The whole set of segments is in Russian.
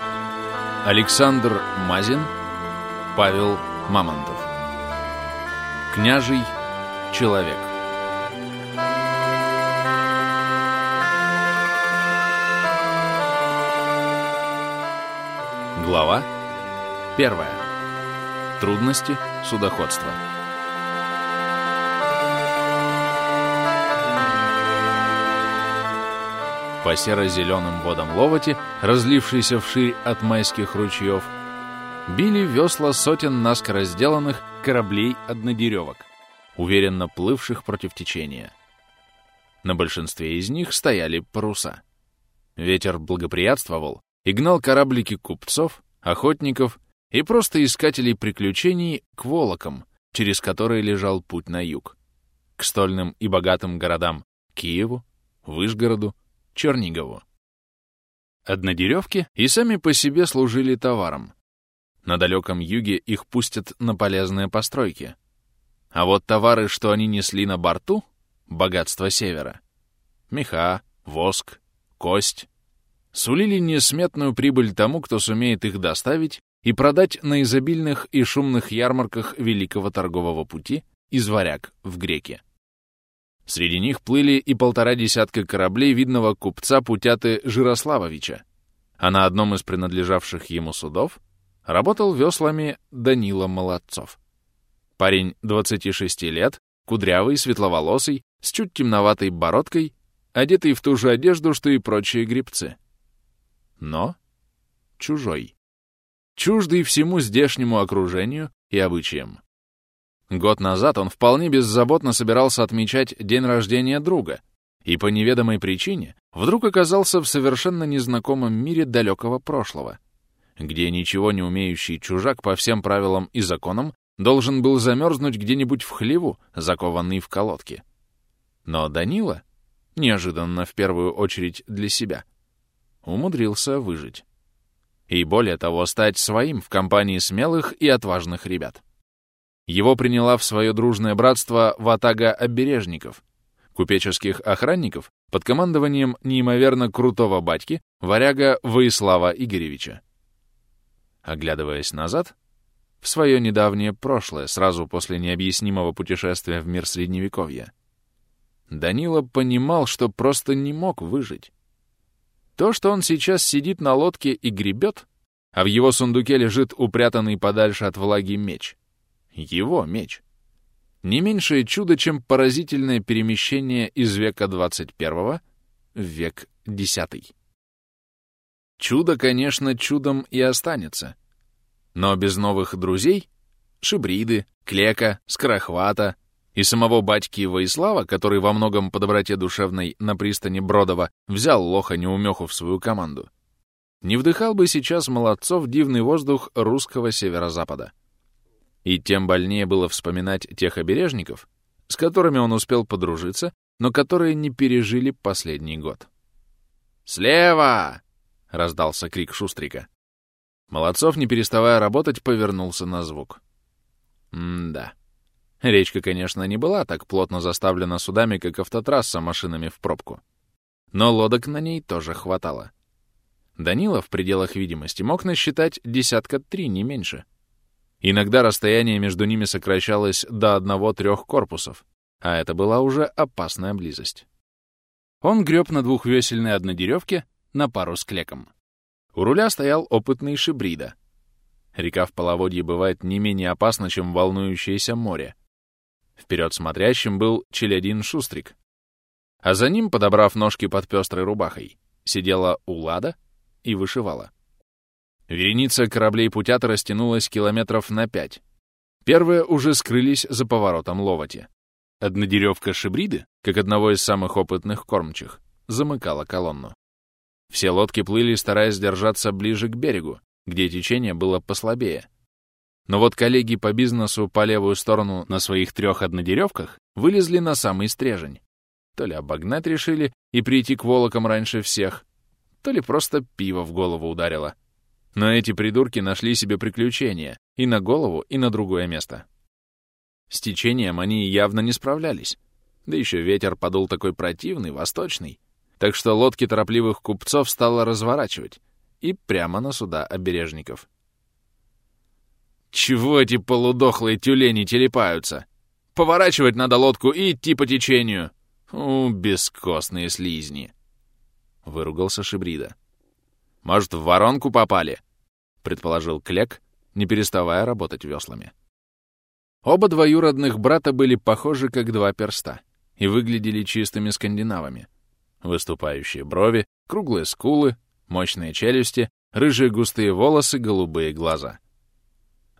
Александр Мазин, Павел Мамонтов. Княжий человек. Глава первая. Трудности судоходства. По серо-зеленым водам Ловоти, разлившейся вширь от майских ручьев, били весла сотен наскоро сделанных кораблей-однодеревок, уверенно плывших против течения. На большинстве из них стояли паруса. Ветер благоприятствовал и гнал кораблики купцов, охотников и просто искателей приключений к волокам, через которые лежал путь на юг, к стольным и богатым городам Киеву, Выжгороду, Чернигову. Однодеревки и сами по себе служили товаром. На далеком юге их пустят на полезные постройки. А вот товары, что они несли на борту — богатство севера — меха, воск, кость — сулили несметную прибыль тому, кто сумеет их доставить и продать на изобильных и шумных ярмарках Великого торгового пути из варяг в греки. Среди них плыли и полтора десятка кораблей видного купца Путяты Жирославовича, а на одном из принадлежавших ему судов работал веслами Данила Молодцов. Парень 26 лет, кудрявый, светловолосый, с чуть темноватой бородкой, одетый в ту же одежду, что и прочие грибцы. Но чужой. Чуждый всему здешнему окружению и обычаям. Год назад он вполне беззаботно собирался отмечать день рождения друга и по неведомой причине вдруг оказался в совершенно незнакомом мире далекого прошлого, где ничего не умеющий чужак по всем правилам и законам должен был замерзнуть где-нибудь в хлеву, закованный в колодки. Но Данила, неожиданно в первую очередь для себя, умудрился выжить. И более того, стать своим в компании смелых и отважных ребят. Его приняла в свое дружное братство ватага обережников, купеческих охранников под командованием неимоверно крутого батьки, варяга Воислава Игоревича. Оглядываясь назад, в свое недавнее прошлое, сразу после необъяснимого путешествия в мир Средневековья, Данила понимал, что просто не мог выжить. То, что он сейчас сидит на лодке и гребет, а в его сундуке лежит упрятанный подальше от влаги меч, его меч. Не меньшее чудо, чем поразительное перемещение из века 21 в век 10. Чудо, конечно, чудом и останется. Но без новых друзей — Шибриды, Клека, Скорохвата и самого батьки Воислава, который во многом по доброте душевной на пристани Бродова взял лоха-неумеху в свою команду, не вдыхал бы сейчас молодцов дивный воздух русского северо-запада. И тем больнее было вспоминать тех обережников, с которыми он успел подружиться, но которые не пережили последний год. «Слева!» — раздался крик Шустрика. Молодцов, не переставая работать, повернулся на звук. М-да. Речка, конечно, не была так плотно заставлена судами, как автотрасса машинами в пробку. Но лодок на ней тоже хватало. Данила в пределах видимости мог насчитать десятка три, не меньше. Иногда расстояние между ними сокращалось до одного-трех корпусов, а это была уже опасная близость. Он греб на двухвесельной однодеревке на пару с клеком. У руля стоял опытный шибрида. Река в половодье бывает не менее опасна, чем волнующееся море. Вперед смотрящим был челядин Шустрик. А за ним, подобрав ножки под пестрой рубахой, сидела Улада и вышивала. Вереница кораблей путята растянулась километров на пять. Первые уже скрылись за поворотом Ловоти. Однодеревка Шибриды, как одного из самых опытных кормчих, замыкала колонну. Все лодки плыли, стараясь держаться ближе к берегу, где течение было послабее. Но вот коллеги по бизнесу по левую сторону на своих трех однодеревках вылезли на самый стрежень. То ли обогнать решили и прийти к волокам раньше всех, то ли просто пиво в голову ударило. Но эти придурки нашли себе приключения и на голову, и на другое место. С течением они явно не справлялись. Да еще ветер подул такой противный, восточный, так что лодки торопливых купцов стало разворачивать, и прямо на суда обережников. «Чего эти полудохлые тюлени телепаются? Поворачивать надо лодку и идти по течению. У, бескостные слизни!» — выругался Шибрида. «Может, в воронку попали?» — предположил Клек, не переставая работать веслами. Оба двоюродных брата были похожи как два перста и выглядели чистыми скандинавами. Выступающие брови, круглые скулы, мощные челюсти, рыжие густые волосы, голубые глаза.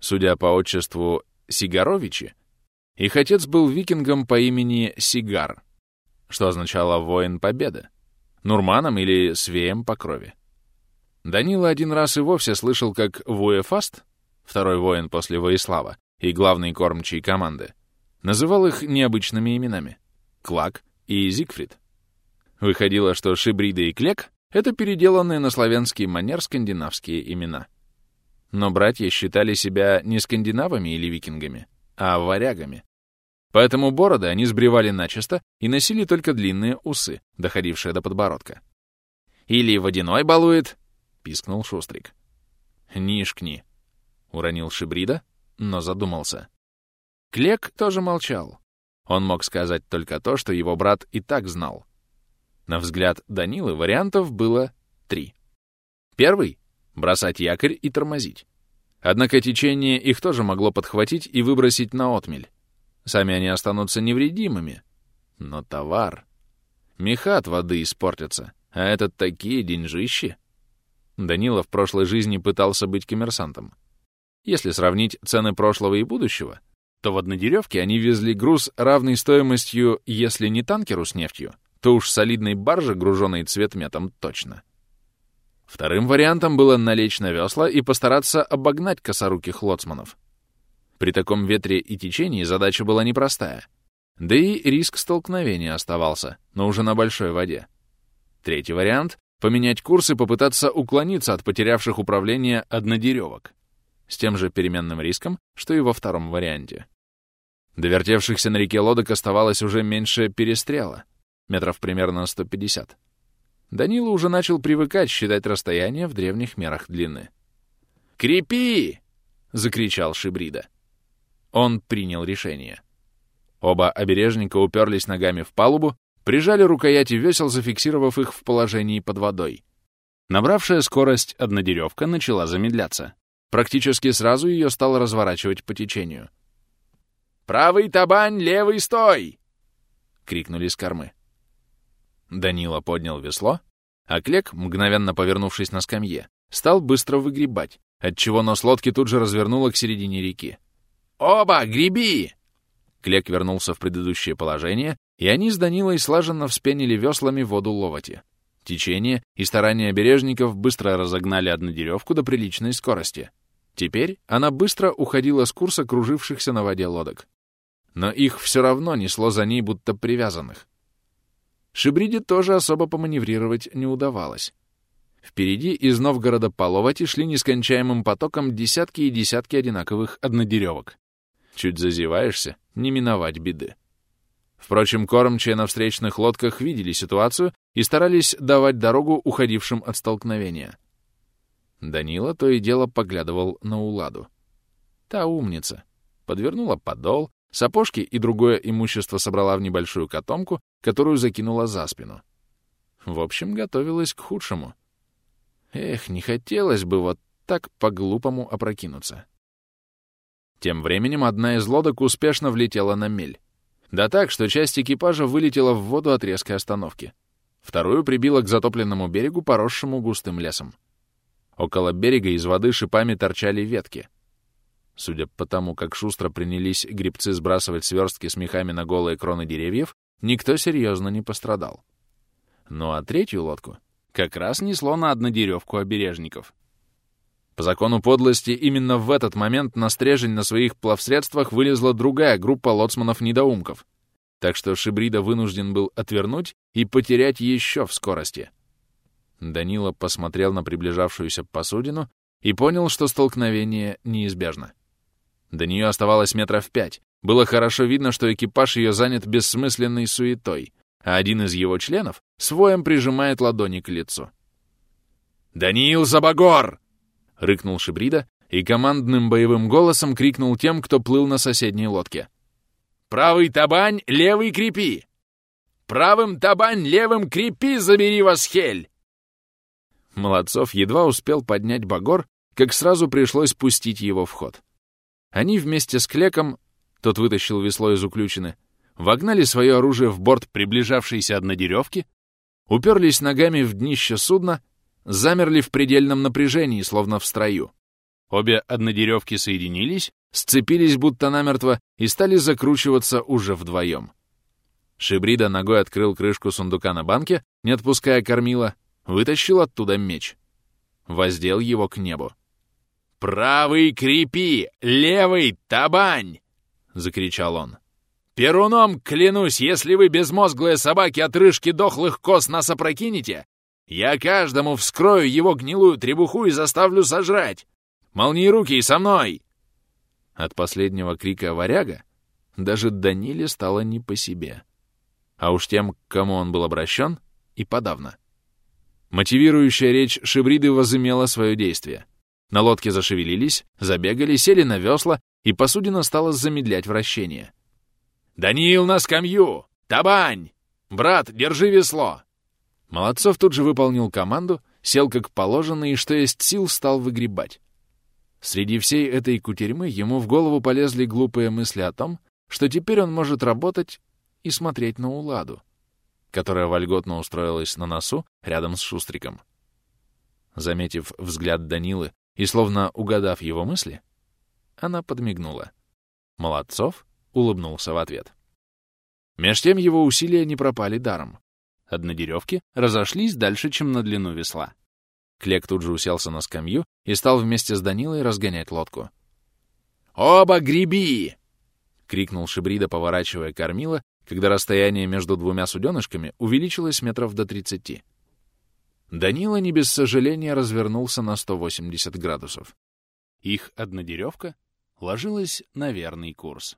Судя по отчеству Сигаровичи, их отец был викингом по имени Сигар, что означало «воин победы», Нурманом или Свеем по крови. Данила один раз и вовсе слышал, как Вуэфаст, второй воин после Воислава и главный кормчий команды, называл их необычными именами — Клак и Зигфрид. Выходило, что Шибрида и Клек — это переделанные на славянский манер скандинавские имена. Но братья считали себя не скандинавами или викингами, а варягами. Поэтому бороды они сбривали начисто и носили только длинные усы, доходившие до подбородка. «Или водяной балует!» — пискнул Шустрик. «Нишкни!» — уронил Шибрида, но задумался. Клек тоже молчал. Он мог сказать только то, что его брат и так знал. На взгляд Данилы вариантов было три. Первый — бросать якорь и тормозить. Однако течение их тоже могло подхватить и выбросить на отмель. Сами они останутся невредимыми. Но товар... Меха от воды испортятся, а этот такие деньжищи. Данила в прошлой жизни пытался быть коммерсантом. Если сравнить цены прошлого и будущего, то в однодеревке они везли груз равной стоимостью, если не танкеру с нефтью, то уж солидной барже, груженной цветметом, точно. Вторым вариантом было налечь на весла и постараться обогнать косоруких лоцманов. При таком ветре и течении задача была непростая. Да и риск столкновения оставался, но уже на большой воде. Третий вариант — поменять курс и попытаться уклониться от потерявших управление однодеревок. С тем же переменным риском, что и во втором варианте. До вертевшихся на реке лодок оставалось уже меньше перестрела, метров примерно 150. Данила уже начал привыкать считать расстояние в древних мерах длины. «Крепи!» — закричал Шибрида. Он принял решение. Оба обережника уперлись ногами в палубу, прижали рукояти весел, зафиксировав их в положении под водой. Набравшая скорость однодеревка начала замедляться. Практически сразу ее стало разворачивать по течению. «Правый табань, левый стой!» — крикнули с кормы. Данила поднял весло, а Клек, мгновенно повернувшись на скамье, стал быстро выгребать, отчего нос лодки тут же развернуло к середине реки. «Оба, греби!» Клек вернулся в предыдущее положение, и они с Данилой слаженно вспенили веслами воду ловати. Течение и старания бережников быстро разогнали однодеревку до приличной скорости. Теперь она быстро уходила с курса кружившихся на воде лодок. Но их все равно несло за ней, будто привязанных. Шибриде тоже особо поманеврировать не удавалось. Впереди из Новгорода по Ловати шли нескончаемым потоком десятки и десятки одинаковых однодеревок. Чуть зазеваешься, не миновать беды. Впрочем, кормчие на встречных лодках видели ситуацию и старались давать дорогу уходившим от столкновения. Данила то и дело поглядывал на Уладу. Та умница. Подвернула подол, сапожки и другое имущество собрала в небольшую котомку, которую закинула за спину. В общем, готовилась к худшему. Эх, не хотелось бы вот так по-глупому опрокинуться. Тем временем одна из лодок успешно влетела на мель. Да так, что часть экипажа вылетела в воду от резкой остановки. Вторую прибила к затопленному берегу, поросшему густым лесом. Около берега из воды шипами торчали ветки. Судя по тому, как шустро принялись грибцы сбрасывать сверстки с мехами на голые кроны деревьев, никто серьезно не пострадал. Ну а третью лодку как раз несло на однодеревку обережников. По закону подлости, именно в этот момент на стрежень на своих плавсредствах вылезла другая группа лоцманов-недоумков, так что Шибрида вынужден был отвернуть и потерять еще в скорости. Данила посмотрел на приближавшуюся посудину и понял, что столкновение неизбежно. До нее оставалось метров пять. Было хорошо видно, что экипаж ее занят бессмысленной суетой, а один из его членов своем прижимает ладони к лицу. «Даниил Забагор!» — рыкнул Шибрида и командным боевым голосом крикнул тем, кто плыл на соседней лодке. «Правый табань, левый крепи! Правым табань, левым крепи, забери вас, хель!» Молодцов едва успел поднять Багор, как сразу пришлось пустить его в ход. Они вместе с Клеком, тот вытащил весло из уключины, вогнали свое оружие в борт приближавшейся однодеревки, уперлись ногами в днище судна, замерли в предельном напряжении, словно в строю. Обе однодеревки соединились, сцепились будто намертво и стали закручиваться уже вдвоем. Шибрида ногой открыл крышку сундука на банке, не отпуская кормила, вытащил оттуда меч. Воздел его к небу. «Правый крепи, левый табань!» — закричал он. «Перуном клянусь, если вы безмозглые собаки отрыжки дохлых коз нас опрокинете, я каждому вскрою его гнилую требуху и заставлю сожрать! Молни руки и со мной!» От последнего крика варяга даже Даниле стало не по себе. А уж тем, к кому он был обращен, и подавно. Мотивирующая речь Шибриды возымела свое действие. На лодке зашевелились, забегали, сели на весла, и посудина стала замедлять вращение. «Даниил на скамью! Табань! Брат, держи весло!» Молодцов тут же выполнил команду, сел как положено и, что есть сил, стал выгребать. Среди всей этой кутерьмы ему в голову полезли глупые мысли о том, что теперь он может работать и смотреть на Уладу, которая вольготно устроилась на носу рядом с Шустриком. Заметив взгляд Данилы и словно угадав его мысли, она подмигнула. Молодцов улыбнулся в ответ. Меж тем его усилия не пропали даром. Однодеревки разошлись дальше, чем на длину весла. Клек тут же уселся на скамью и стал вместе с Данилой разгонять лодку. «Оба греби!» — крикнул Шибрида, поворачивая кормила, когда расстояние между двумя суденышками увеличилось метров до тридцати. Данила не без сожаления развернулся на 180 градусов. Их однодеревка ложилась на верный курс.